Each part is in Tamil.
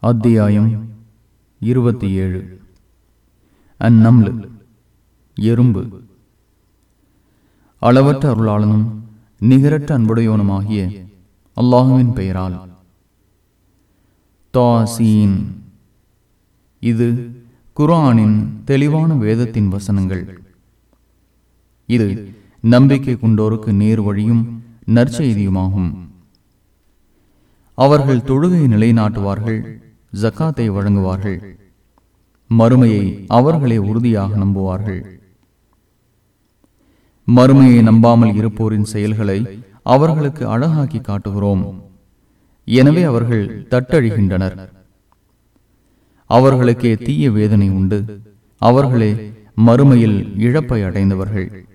அத்தியாயம் இருபத்தி ஏழு. அந்நம்லு எறும்பு. அளவற்ற அருளாளனும் நிகரற்ற அன்புடையவனுமாகிய அல்லாஹுவின் பெயரால். தாசீன். இது குரானின் தெளிவான வேதத்தின் வசனங்கள். இது நம்பிக்கை கொண்டோருக்கு நேர் வழியும் நற்செய்தியுமாகும். அவர்கள் தொழுகை நிலைநாட்டுவார்கள். ஜக்காத்தை வழங்குவார்கள். மறுமையை அவர்களே உறுதியாக நம்புவார்கள். மறுமையை நம்பாமல் இருப்போரின் செயல்களை அவர்களுக்கு அழகாக்கி காட்டுகிறோம். எனவே அவர்கள் தட்டழிகின்றனர். அவர்களுக்கே தீய வேதனை உண்டு. அவர்களே மறுமையில் இழப்பை அடைந்தவர்கள்.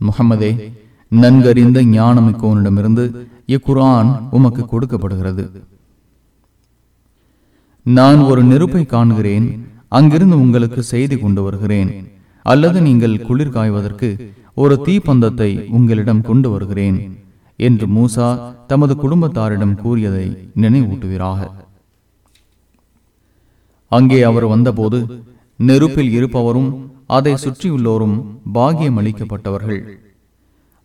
முகமதே நன்கறிந்த ஞானமிக்கோனிடமிருந்து இக்குரான் உமக்கு கொடுக்கப்படுகிறது. நான் ஒரு நெருப்பை காண்கிறேன். அங்கிருந்து உங்களுக்கு செய்தி கொண்டு வருகிறேன். அல்லது நீங்கள் குளிர் காய்வதற்கு ஒரு தீப்பந்தத்தை உங்களிடம் கொண்டு வருகிறேன் என்று மூசா தமது குடும்பத்தாரிடம் கூறியதை நினைவூட்டுகிறாக அங்கே அவர் வந்தபோது நெருப்பில் இருப்பவரும் அதை சுற்றியுள்ளோரும் பாகியம் அளிக்கப்பட்டவர்கள்.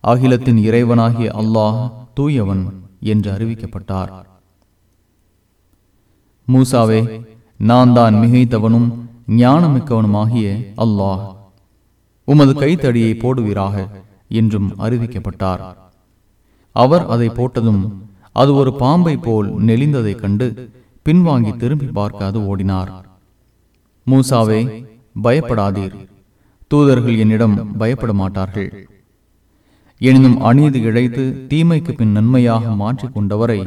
அகிலத்தின் இறைவனாகிய அல்லாஹ் தூயவன் என்று அறிவிக்கப்பட்டார். மூசாவே நான் தான் மிகைத்தவனும் ஞானமிக்கவனுமாகிய அல்லாஹ். உமது கைத்தடியை போடுவீராக என்றும் அறிவிக்கப்பட்டார். அவர் அதை போட்டதும் அது ஒரு பாம்பை போல் நெளிந்ததைக் கண்டு பின்வாங்கி திரும்பி பார்க்காது ஓடினார். மூசாவே பயப்படாதீர். தூதர்கள் என்னிடம் பயப்பட மாட்டார்கள். எனினும் அநீதி இழைத்து தீமைக்கு பின் நன்மையாக மாற்றிக் கொண்டவரை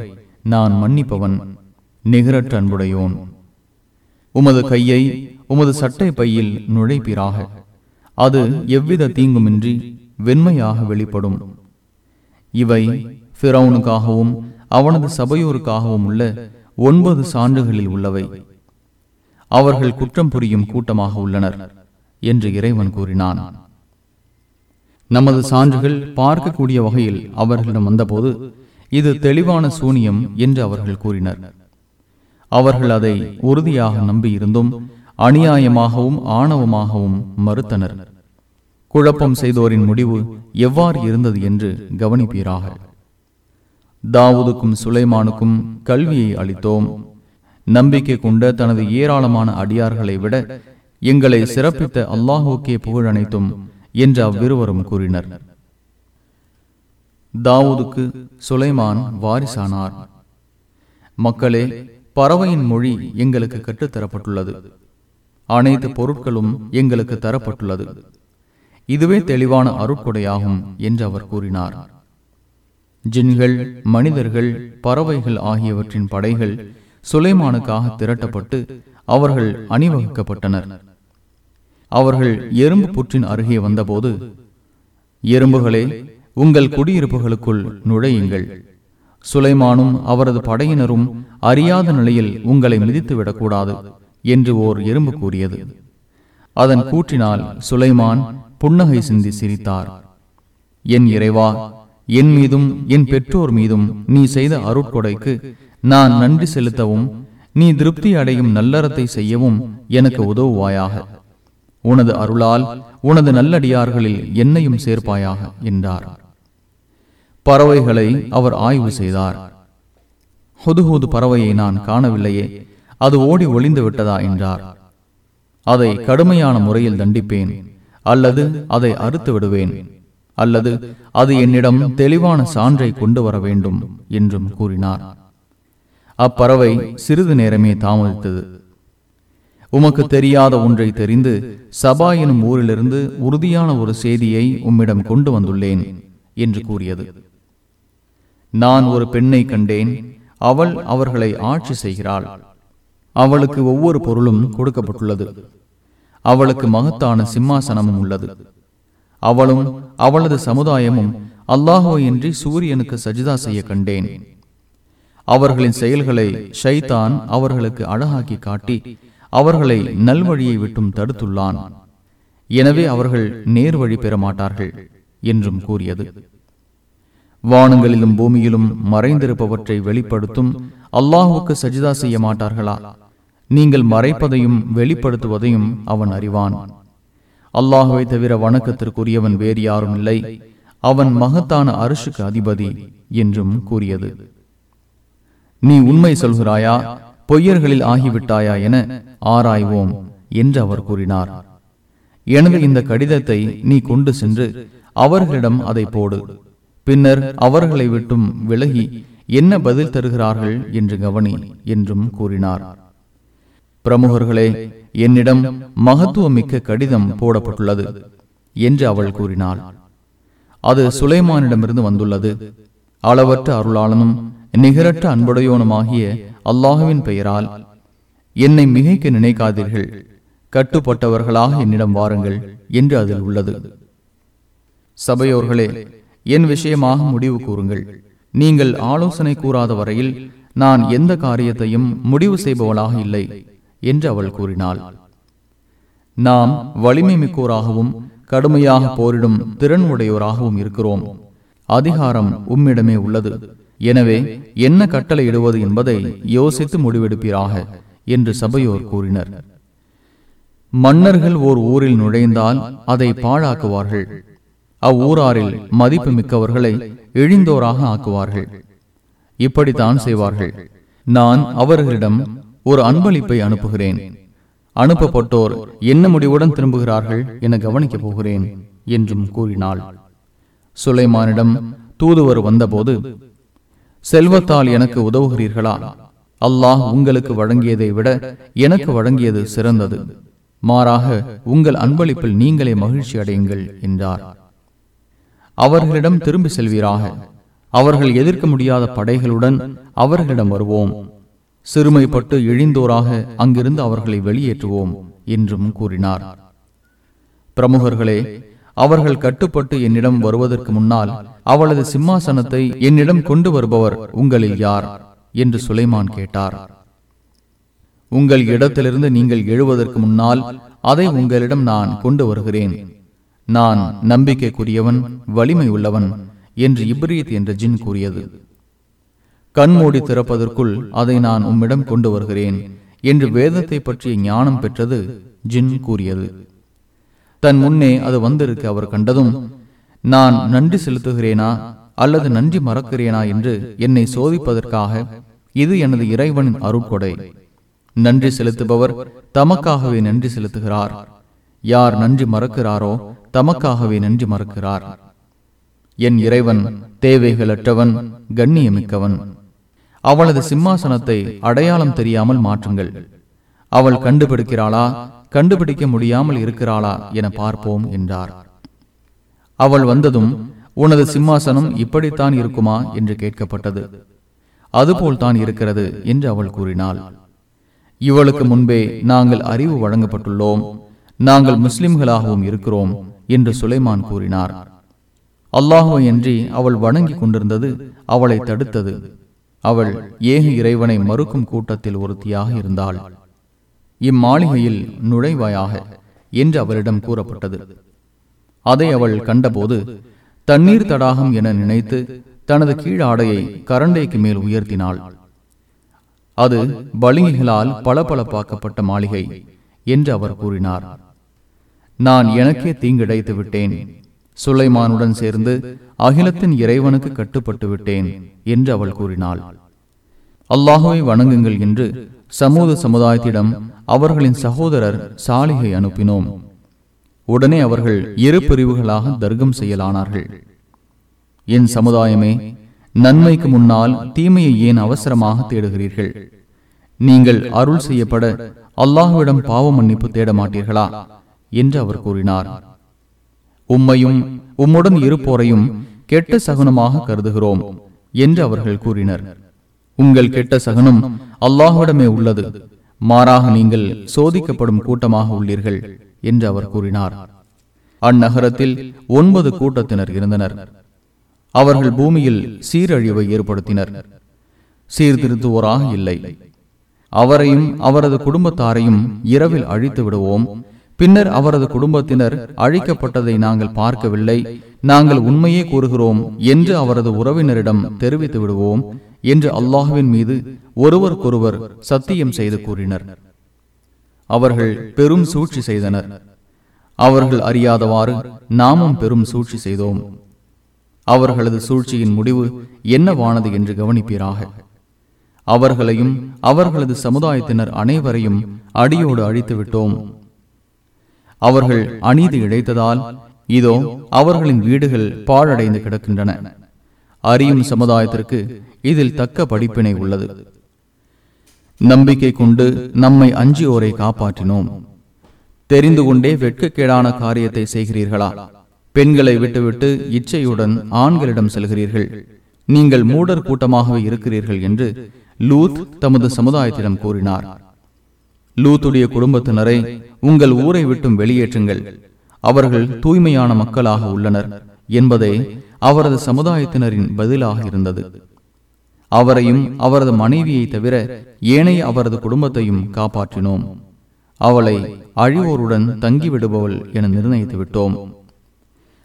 நான் மன்னிப்பவன். நிகரற்ற அன்புடையோன். உமது கையை உமது சட்டை பையில் நுழைப்பீராக. அது எவ்வித தீங்குமின்றி வெண்மையாக வெளிப்படும். இவை பிறவுனுக்காகவும் அவனது சபையோருக்காகவும் உள்ள ஒன்பது சான்றுகளில் உள்ளவை. அவர்கள் குற்றம் புரியும் கூட்டமாக உள்ளனர் என்று இறைவன் கூறினான். நமது சான்றுகள் பார்க்கக்கூடிய வகையில் அவர்களிடம் வந்தபோது இது தெளிவான சூனியம் என்று அவர்கள் கூறினர். அவர்கள் அதை உறுதியாக நம்பியிருந்தும் அநியாயமாகவும் ஆணவமாகவும் மறுத்தனர். குழப்பம் செய்தோரின் முடிவு எவ்வாறு இருந்தது என்று கவனிப்பீராக. தாவூதுக்கும் சுலைமானுக்கும் கல்வியை அளித்தோம். நம்பிக்கை கொண்ட தனது ஏராளமான அடியார்களை விட எங்களை சிறப்பித்த அல்லாஹுக்கே புகழ் அனைத்தும் என்று அவ்விருவரும் கூறினர். தாவூதுக்கு சுலைமான் வாரிசானார். மக்களே பறவையின் மொழி எங்களுக்கு கற்றுத்தரப்பட்டுள்ளது. அனைத்து பொருட்களும் எங்களுக்கு தரப்பட்டுள்ளது. இதுவே தெளிவான அருட்கொடையாகும் என்று அவர் கூறினார். ஜின்கள் மனிதர்கள் பறவைகள் ஆகியவற்றின் படைகள் சுலைமானுக்காக திரட்டப்பட்டு அவர்கள் அணிவகுக்கப்பட்டனர். அவர்கள் எறும்பு புற்றின் அருகே வந்தபோது எறும்புகளே உங்கள் குடியிருப்புகளுக்குள் நுழையுங்கள். சுலைமானும் அவரது படையினரும் அறியாத நிலையில் உங்களை மிதித்துவிடக்கூடாது என்று ஓர் எறும்பு கூறியது. அதன் கூற்றினால் சுலைமான் புன்னகை சிந்தி சிரித்தார். என் இறைவா என் மீதும் என் பெற்றோர் மீதும் நீ செய்த அருட்கொடைக்கு நான் நன்றி செலுத்தவும் நீ திருப்தி அடையும் நல்லறத்தை செய்யவும் எனக்கு உதவுவாயாக. உனது அருளால் உனது நல்லடியார்களில் என்னையும் சேர்ப்பாயாக என்றார். பறவைகளை அவர் ஆய்வு செய்தார். ஹுதுஹுது பறவையை நான் காணவில்லையே அது ஓடி ஒளிந்து விட்டதா என்றார். அதை கடுமையான முறையில் தண்டிப்பேன் அல்லது அதை அறுத்து விடுவேன் அல்லது அது என்னிடம் தெளிவான சான்றை கொண்டு வர வேண்டும் என்றும் கூறினார். அப்பறவை சிறிது நேரமே தாமதித்தது. உமக்கு தெரியாத ஒன்றை தெரிந்து சபா எனும் ஊரிலிருந்து உறுதியான ஒரு செய்தியை உம்மிடம் கொண்டு வந்துள்ளேன் என்று கூறியது. நான் ஒரு பெண்ணை கண்டேன். அவள் அவர்களை ஆட்சி செய்கிறாள். அவளுக்கு ஒவ்வொரு பொருளும் கொடுக்கப்பட்டுள்ளது. அவளுக்கு மகத்தான சிம்மாசனமும் உள்ளது. அவளும் அவளது சமுதாயமும் அல்லாஹோயின்றி சூரியனுக்கு சஜிதா செய்ய கண்டேன். அவர்களின் செயல்களை ஷைதான் அவர்களுக்கு அழகாக்கி காட்டி அவர்களை நல்வழியை விட்டும் தடுத்துள்ளான். எனவே அவர்கள் நேர்வழி பெற மாட்டார்கள் என்றும் கூறியது. வானங்களிலும் பூமியிலும் மறைந்திருப்பவற்றை வெளிப்படுத்தும் அல்லாஹுக்கு சஜிதா செய்ய மாட்டார்களா? நீங்கள் மறைப்பதையும் வெளிப்படுத்துவதையும் அவன் அறிவான். அல்லாஹுவை தவிர வணக்கத்திற்குரியவன் வேறு யாரும் இல்லை. அவன் மகத்தான அரசுக்கு அதிபதி என்றும் கூறியது. நீ உண்மை சொல்கிறாயா? பொய்யர்களில் ஆகிவிட்டாயா என ஆராய்வோம் என்று அவர் கூறினார். எனது இந்த கடிதத்தை நீ கொண்டு சென்று அவர்களிடம் அதை போடு. பின்னர் அவர்களை விட்டும் விலகி என்ன பதில் தருகிறார்கள் என்று கவனி என்றும் கூறினார். பிரமுகர்களே என்னிடம் மகத்துவமிக்க கடிதம் போடப்பட்டுள்ளது என்று அவள் கூறினாள். அது சுலைமானிடமிருந்து வந்துள்ளது. அளவற்ற அருளாளனும் நிகரற்ற அன்புடையோனுமாகிய அல்லாஹுவின் பெயரால் என்னை மிகைக்க நினைக்காதீர்கள். கட்டுப்பட்டவர்களாக என்னிடம் வாருங்கள் என்று அதில் உள்ளது. சபையோர்களே என் விஷயமாக முடிவு கூறுங்கள். நீங்கள் ஆலோசனை கூறாத வரையில் நான் எந்த காரியத்தையும் முடிவு செய்பவளாக இல்லை என்று அவள் கூறினாள். நாம் வலிமை மிக்கோராகவும் கடுமையாக போரிடும் திறன் உடையோராகவும் இருக்கிறோம். அதிகாரம் உம்மிடமே உள்ளது. எனவே என்ன கட்டளை இடுவது என்பதை யோசித்து முடிவெடுப்பீராக என்று சபையோர் கூறினர். மன்னர்கள் ஓர் ஊரில் நுழைந்தால் அதை பாழாக்குவார்கள். அவ்வூராரில் மதிப்பு மிக்கவர்களை இழிந்தோராக ஆக்குவார்கள். இப்படித்தான் செய்வார்கள். நான் அவர்களிடம் ஒரு அன்பளிப்பை அனுப்புகிறேன். அனுப்பப்பட்டோர் என்ன முடிவுடன் திரும்புகிறார்கள் என கவனிக்கப் போகிறேன் என்றும் கூறினாள். சுலைமானிடம் தூதுவர் வந்தபோது செல்வத்தால் எனக்கு உதவுகிறீர்களா? அல்லாஹ் உங்களுக்கு வழங்கியதை விட எனக்கு வழங்கியது சிறந்தது. மாறாக உங்கள் அன்பளிப்பில் நீங்களே மகிழ்ச்சி அடையுங்கள் என்றார். அவர்களிடம் திரும்பி செல்வீராக. அவர்கள் எதிர்க்க முடியாத படைகளுடன் அவர்களிடம் வருவோம். சிறுமைப்பட்டு இழிந்தோராக அங்கிருந்து அவர்களை வெளியேற்றுவோம் என்றும் கூறினார். பிரமுகர்களே அவர்கள் கட்டுப்பட்டு என்னிடம் வருவதற்கு முன்னால் அவளது சிம்மாசனத்தை என்னிடம் கொண்டு வருபவர் உங்களில் யார்? என்று சுலைமான் கேட்டார். உங்கள் இடத்திலிருந்து நீங்கள் எழுவதற்கு முன்னால் அதை உங்களிடம் நான் கொண்டு வருகிறேன். நான் நம்பிக்கைக்குரியவன் வலிமை உள்ளவன் என்று இப்ரீத் என்ற ஜின் கூறியது. கண்மூடி திறப்பதற்குள் அதை நான் உம்மிடம் கொண்டு வருகிறேன் என்று வேதத்தை பற்றிய ஞானம் பெற்றது ஜின் கூறியது. தன் முன்னே அது வந்திருக்க அவர் கண்டதும் நான் நன்றி செலுத்துகிறேனா அல்லது நன்றி மறக்கிறேனா என்று என்னை சோதிப்பதற்காக இது எனது இறைவனின் அருட்கொடை. நன்றி செலுத்துபவர் தமக்காகவே நன்றி செலுத்துகிறார். யார் நன்றி மறக்கிறாரோ தமக்காகவே நன்றி மறுக்கிறார். என் இறைவன் தேவைகளற்றவன் கண்ணியமிக்கவன். அவளது சிம்மாசனத்தை அடையாளம் தெரியாமல் மாற்றுங்கள். அவள் கண்டுபிடிக்கிறாளா கண்டுபிடிக்க முடியாமல் இருக்கிறாளா என பார்ப்போம் என்றார். அவள் வந்ததும் உனது சிம்மாசனம் இப்படித்தான் இருக்குமா? என்று கேட்கப்பட்டது. அதுபோல் தான் இருக்கிறது என்று அவள் கூறினாள். இவளுக்கு முன்பே நாங்கள் அறிவு வழங்கப்பட்டுள்ளோம். நாங்கள் முஸ்லிம்களாகவும் இருக்கிறோம். என்று சுலைமான் கூறினார். அல்லாஹோ என்று அவள் வணங்கி கொண்டிருந்தது அவளை தடுத்தது. அவள் ஏக இறைவனை மறுக்கும் கூட்டத்தில் ஒருத்தியாக இருந்தாள். இம்மாளிகையில் நுழைவாயாக என்று அவரிடம் கூறப்பட்டது. அதை அவள் கண்டபோது தண்ணீர் தடாகம் என நினைத்து தனது கீழாடையை கரண்டைக்கு மேல் உயர்த்தினாள். அது பளிங்குகளால் பளபளப்பாக்கப்பட்ட மாளிகை என்று அவர் கூறினார். நான் எனக்கே தீங்கிடைத்து விட்டேன். சுலைமானுடன் சேர்ந்து அகிலத்தின் இறைவனுக்கு கட்டுப்பட்டு விட்டேன் என்று அவள் கூறினாள். அல்லாஹுவை வணங்குங்கள் என்று சமூக சமுதாயத்திடம் அவர்களின் சகோதரர் சாலிகை அனுப்பினோம். உடனே அவர்கள் இரு பிரிவுகளாக தர்க்கம் செய்யலானார்கள். என் சமுதாயமே நன்மைக்கு முன்னால் தீமையை ஏன் அவசரமாக தேடுகிறீர்கள்? நீங்கள் அருள் செய்யப்பட அல்லாஹுவிடம் பாவ மன்னிப்பு தேட மாட்டீர்களா என்று அவர் கூறினார். உம்மையும் உம்முடன் இருப்போரையும் கெட்ட சகுனமாக கருதுகிறோம் என்று அவர்கள் கூறினர். உங்கள் கெட்ட சகுனம் அல்லாஹுடமே உள்ளது. மாறாக நீங்கள் சோதிக்கப்படும் கூட்டமாக உள்ளீர்கள் என்று அவர் கூறினார். அந்நகரத்தில் ஒன்பது கூட்டத்தினர் இருந்தனர். அவர்கள் பூமியில் சீரழிவை ஏற்படுத்தினர். சீர்திருத்துவோராக இல்லை. அவரையும் அவரது குடும்பத்தாரையும் இரவில் அழித்து விடுவோம் பின்னர் அவரது குடும்பத்தினர் அழிக்கப்பட்டதை நாங்கள் பார்க்கவில்லை. நாங்கள் உண்மையே கூறுகிறோம் என்று அவரது உறவினரிடம் தெரிவித்து விடுவோம் என்று அல்லாஹுவின் மீது ஒருவருக்கொருவர் சத்தியம் செய்து கூறினர். அவர்கள் பெரும் சூழ்ச்சி செய்தனர். அவர்கள் அறியாதவாறு நாமும் பெரும் சூழ்ச்சி செய்தோம். அவர்களது சூழ்ச்சியின் முடிவு என்னவானது என்று கவனிப்பீராக. அவர்களையும் அவர்களது சமுதாயத்தினர் அனைவரையும் அடியோடு அழித்து விட்டோம். அவர்கள் அநீதி இழைத்ததால் இதோ அவர்களின் வீடுகள் பாழடைந்து கிடக்கின்றன. அறியும் சமுதாயத்திற்கு இதில் தக்க படிப்பினை உள்ளது. நம்பிக்கை கொண்டு நம்மை அஞ்சியோரை காப்பாற்றினோம். தெரிந்து கொண்டே வெட்கக்கேடான காரியத்தை செய்கிறீர்களா? பெண்களை விட்டுவிட்டு இச்சையுடன் ஆண்களிடம் செல்கிறீர்கள். நீங்கள் மூடர் கூட்டமாகவே இருக்கிறீர்கள் என்று லூத் தமது சமுதாயத்திடம் கூறினார். லூத்துடைய குடும்பத்தினரை உங்கள் ஊரை விட்டும் வெளியேற்றுங்கள். அவர்கள் தூய்மையான மக்களாக உள்ளனர் என்பதே அவரது சமுதாயத்தினரின் பதிலாக இருந்தது. அவரையும் அவரது மனைவியை தவிர ஏனைய அவரது குடும்பத்தையும் காப்பாற்றினோம். அவளை அழிவோருடன் தங்கிவிடுபவள் என நிர்ணயித்து விட்டோம்.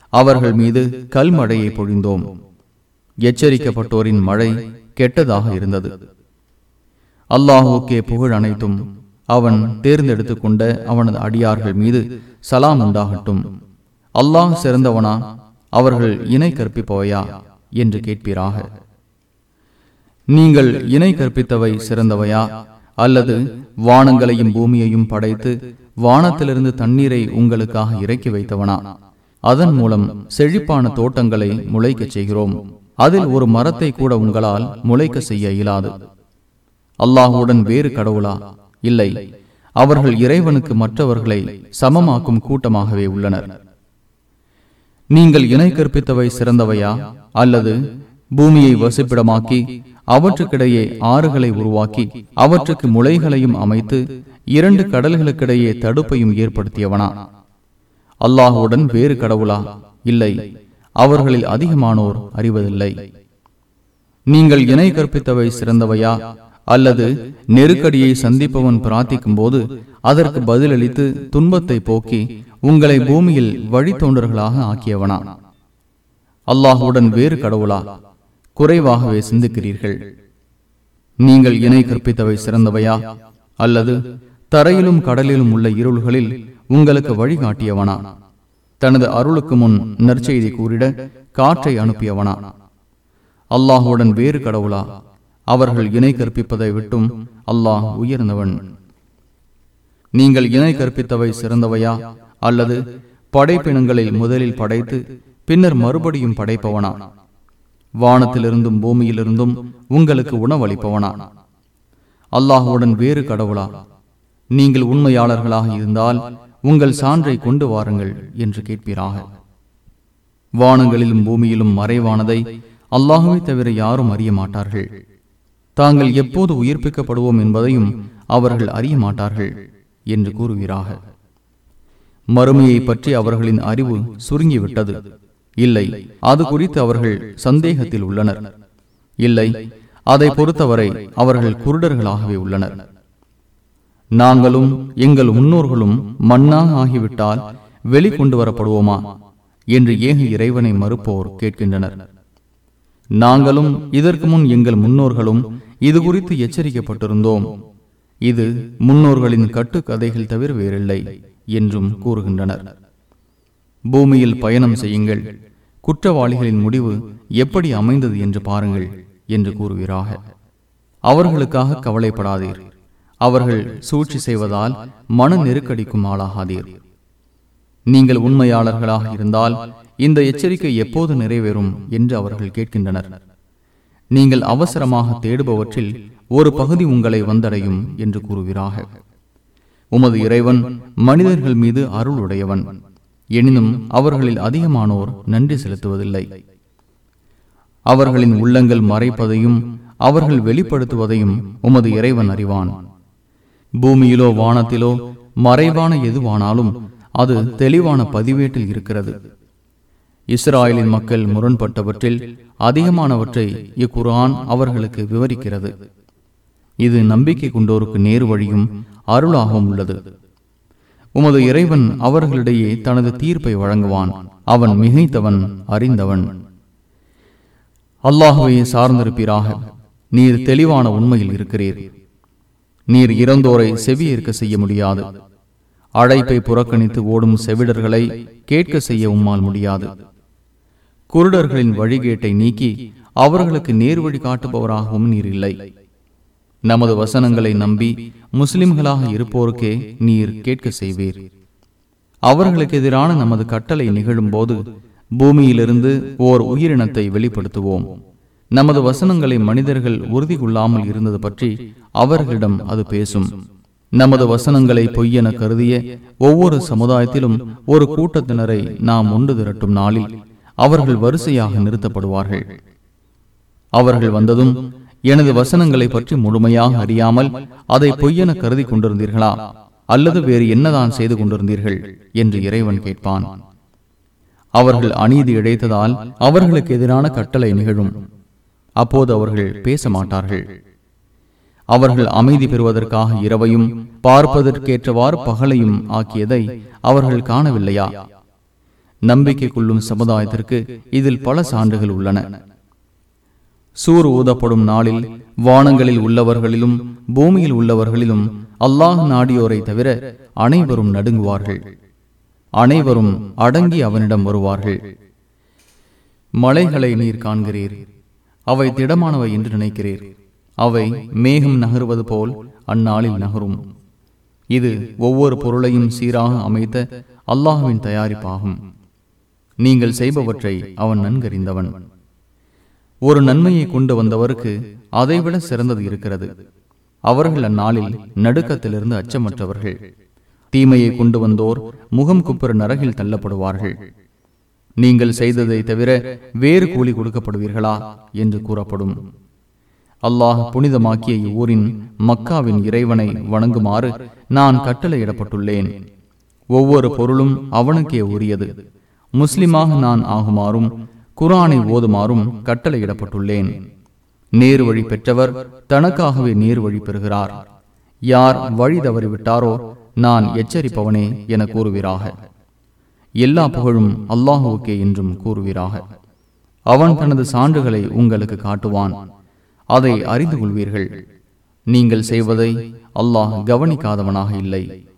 அவர்கள் மீது கல்மழையை பொழிந்தோம். எச்சரிக்கப்பட்டோரின் மழை கெட்டதாக இருந்தது. அல்லாஹுக்கே புகழ் அனைத்தும் அவன் தேர்ந்தெடுத்துக் கொண்ட அவனது அடியார்கள் மீது சலாம் உண்டாகட்டும். அல்லாஹ் சிறந்தவனா அவர்கள் இணை கற்பிப்பவையா என்று கேட்பீராக. நீங்கள் இணை கற்பித்தவை சிறந்தவையா? அல்லது வானங்களையும் பூமியையும் படைத்து வானத்திலிருந்து தண்ணீரை உங்களுக்காக இறக்கி வைத்தவனா? அதன் மூலம் செழிப்பான தோட்டங்களை முளைக்கச் செய்கிறோம். அதில் ஒரு மரத்தை கூட உங்களால் முளைக்க செய்ய இயலாது. அல்லாஹுடன் வேறு கடவுளா? இல்லை. அவர்கள் இறைவனுக்கு மற்றவர்களை சமமாக்கும் கூட்டமாகவே உள்ளனர். நீங்கள் இணை கற்பித்தவை சிறந்தவையா? அல்லது பூமியை வசிப்பிடமாக்கி அவற்றுக்கிடையே ஆறுகளை உருவாக்கி அவற்றுக்கு முளைகளையும் அமைத்து இரண்டு கடல்களுக்கிடையே தடுப்பையும் ஏற்படுத்தியவனா? அல்லாஹுடன் வேறு கடவுளா? இல்லை. அவர்களில் அதிகமானோர் அறிவதில்லை. நீங்கள் இணை கற்பித்தவை சிறந்தவையா? அல்லது நெருக்கடியை சந்திப்பவன் பிரார்த்திக்கும் போது அதற்கு பதிலளித்து துன்பத்தை போக்கி உங்களை பூமியில் வழித்தோன்றர்களாக ஆக்கியவனா. அல்லாஹுடன் வேறு கடவுளா? குறைவாகவே சிந்திக்கிறீர்கள். நீங்கள் இணை கற்பித்தவை சிறந்தவையா? அல்லது தரையிலும் கடலிலும் உள்ள இருள்களில் உங்களுக்கு வழிகாட்டியவனா? தனது அருளுக்கு முன் நற்செய்தி கூறிட காற்றை அனுப்பியவனா? அல்லாஹுடன் வேறு கடவுளா? அவர்கள் இணை கற்பிப்பதை விட்டும் அல்லாஹ் உயர்ந்தவன். நீங்கள் இணை கற்பித்தவை சிறந்தவையா? அல்லது படைப்பினங்களில் முதலில் படைத்து பின்னர் மறுபடியும் படைப்பவனா? வானத்திலிருந்தும் பூமியிலிருந்தும் உங்களுக்கு உணவளிப்பவனா? அல்லாஹுடன் வேறு கடவுளா? நீங்கள் உண்மையாளர்களாக இருந்தால் உங்கள் சான்றை கொண்டு வாருங்கள் என்று கேட்பீராக. வானங்களிலும் பூமியிலும் மறைவானதை அல்லாஹுவை தவிர யாரும் அறிய மாட்டார்கள். தாங்கள் எப்போது உயிர்ப்பிக்கப்படுவோம் என்பதையும் அவர்கள் அறிய மாட்டார்கள் என்று கூறுகிறார்கள் மறுமையை பற்றி அவர்களின் அறிவு சுருங்கிவிட்டது. இல்லை அது குறித்து அவர்கள் சந்தேகத்தில் உள்ளனர். இல்லை அதை பொறுத்தவரை அவர்கள் குருடர்களாகவே உள்ளனர். நாங்களும் எங்கள் முன்னோர்களும் மண்ணாக ஆகிவிட்டால் வெளிக்கொண்டு வரப்படுவோமா என்று ஏக இறைவனை மறுப்போர் கேட்கின்றனர். நாங்களும் இதற்கு முன் எங்கள் முன்னோர்களும் இது குறித்து எச்சரிக்கப்பட்டிருந்தோம். இது முன்னோர்களின் கட்டுக்கதைகள் தவிர வேறில்லை என்றும் கூறுகின்றனர். பூமியில் பயணம் செய்யுங்கள். குற்றவாளிகளின் முடிவு எப்படி அமைந்தது என்று பாருங்கள் என்று கூறுகிறாக அவர்களுக்காக கவலைப்படாதீர். அவர்கள் சூழ்ச்சி செய்வதால் மன நெருக்கடிக்கும் ஆளாகாதீர். நீங்கள் உண்மையாளர்களாக இருந்தால் இந்த எச்சரிக்கை எப்போது நிறைவேறும் என்று அவர்கள் கேட்கின்றனர். நீங்கள் அவசரமாக தேடுபவற்றில் ஒரு பகுதி உங்களை வந்தடையும் என்று கூறுகிறாக உமது இறைவன் மனிதர்கள் மீது அருள் உடையவன் எனினும் அவர்களில் அதிகமானோர் நன்றி செலுத்துவதில்லை. அவர்களின் உள்ளங்கள் மறைப்பதையும் அவர்கள் வெளிப்படுத்துவதையும் உமது இறைவன் அறிவான். பூமியிலோ வானத்திலோ மறைவான எதுவானாலும் அது தெளிவான பதிவேட்டில் இருக்கிறது. இஸ்ராயலின் மக்கள் முரண்பட்டவற்றில் அதிகமானவற்றை இக்குரான் அவர்களுக்கு விவரிக்கிறது. இது நம்பிக்கை கொண்டோருக்கு நேரு வழியும் அருளாகவும் உள்ளது. உமது இறைவன் அவர்களிடையே தனது தீர்ப்பை வழங்குவான். அவன் மிகைத்தவன் அறிந்தவன். அல்லாஹுவையை சார்ந்திருப்பீராக. நீர் தெளிவான உண்மையில் இருக்கிறீர். நீர் இறந்தோரை செவியேற்க செய்ய முடியாது. அழைப்பை புறக்கணித்து ஓடும் செவிடர்களை கேட்க செய்ய உம்மால் முடியாது. குருடர்களின் வழிகேட்டை நீக்கி அவர்களுக்கு நேர் வழி காட்டுபவராகவும் நீர் இல்லை. நமது வசனங்களை நம்பி முஸ்லிம்களாக இருப்போருக்கே நீர் கேட்க செய்வீர். அவர்களுக்கு எதிரான நமது கட்டளை நிகழும் போது பூமியிலிருந்து ஓர் உயிரினத்தை வெளிப்படுத்துவோம். நமது வசனங்களை மனிதர்கள் உறுதி கொள்ளாமல் இருந்தது பற்றி அவர்களிடம் அது பேசும். நமது வசனங்களை பொய்யென கருதிய ஒவ்வொரு சமுதாயத்திலும் ஒரு கூட்டத்தினரை நாம் ஒன்று திரட்டும் நாளில் அவர்கள் வரிசையாக நிறுத்தப்படுவார்கள். அவர்கள் வந்ததும் எனது வசனங்களை பற்றி முழுமையாக அறியாமல் அதை பொய்யென கருதி கொண்டிருந்தீர்களா? அல்லது வேறு என்னதான் செய்து கொண்டிருந்தீர்கள்? என்று இறைவன் கேட்பான். அவர்கள் அநீதி இழைத்ததால் அவர்களுக்கு எதிரான கட்டளை நிகழும். அப்போது அவர்கள் பேச மாட்டார்கள் அவர்கள் அமைதி பெறுவதற்காக இரவையும் பார்ப்பதற்கேற்றவாறு பகலையும் ஆக்கியதை அவர்கள் காணவில்லையா? நம்பிக்கை கொள்ளும் சமுதாயத்திற்கு இதில் பல சான்றுகள் உள்ளன. சூர் ஊதப்படும் நாளில் வானங்களில் உள்ளவர்களிலும் பூமியில் உள்ளவர்களிலும் அல்லாஹ் நாடியோரை தவிர அனைவரும் நடுங்குவார்கள். அனைவரும் அடங்கி அவனிடம் வருவார்கள். மலைகளை நீர் காண்கிறீர். அவை திடமானவை என்று நினைக்கிறீர். அவை மேகம் நகருவது போல் அந்நாளில் நகரும். இது ஒவ்வொரு பொருளையும் சீராக அமைத்த அல்லாஹுவின் தயாரிப்பாகும். நீங்கள் செய்பவற்றை அவன் நன்கறிந்தவன். ஒரு நன்மையை கொண்டு வந்தவருக்கு அதைவிட சிறந்தது இருக்கிறது. அவர்கள் அந்நாளில் நடுக்கத்திலிருந்து அச்சமற்றவர்கள். தீமையை கொண்டு வந்தோர் முகம் குப்புற நரகில் தள்ளப்படுவார்கள். நீங்கள் செய்ததை தவிர வேறு கூலி கொடுக்கப்படுவீர்களா? என்று கூறப்படும். அல்லாஹ் புனிதமாக்கிய இவ்வூரின் மக்காவின் இறைவனை வணங்குமாறு நான் கட்டளையிடப்பட்டுள்ளேன். ஒவ்வொரு பொருளும் அவனுக்கே உரியது. முஸ்லிமாக நான் ஆகுமாறும் குரானை ஓதுமாறும் கட்டளையிடப்பட்டுள்ளேன். நேர் வழி பெற்றவர் தனக்காகவே நேர் வழி பெறுகிறார். யார் வழி தவறிவிட்டாரோ நான் எச்சரிப்பவனே என கூறுவீராக. எல்லா புகழும் அல்லாஹுவுக்கே என்றும் கூறுவீராக. அவன் தனது சான்றுகளை உங்களுக்கு காட்டுவான். அதை அறிந்து கொள்வீர்கள். நீங்கள் செய்வதை அல்லாஹ் கவனிக்காதவனாக இல்லை.